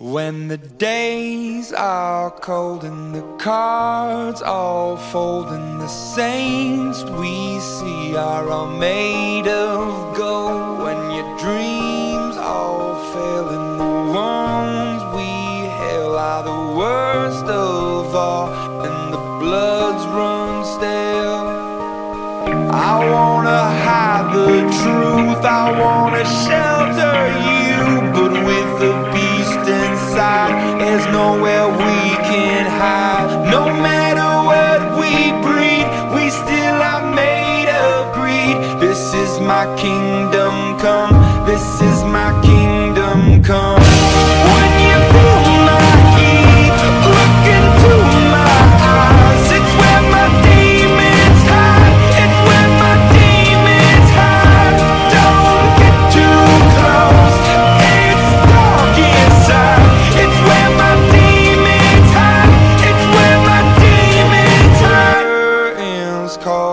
When the days are cold and the cards all fold and the saints we see are all made of gold. When your dreams all fail and the ones we hail are the worst of all and the bloods run stale I wanna hide the truth I wanna shelter No matter what we breed We still are made of greed. This is my kingdom come. This is my kingdom come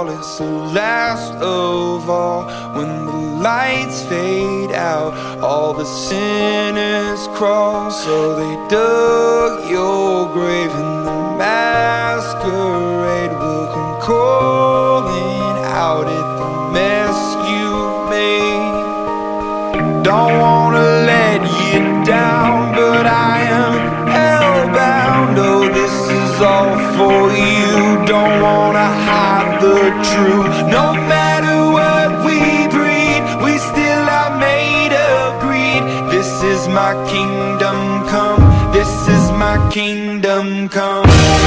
It's the last of all When the lights fade out All the sinners crawl So they dug your grave And the masquerade will come calling out At the mess you've made don't wanna let you down, but I am hellbound. Oh, this is all for you. Don't wanna truth. No matter what we breed, we still are made of greed. This is my kingdom come. This is my kingdom come.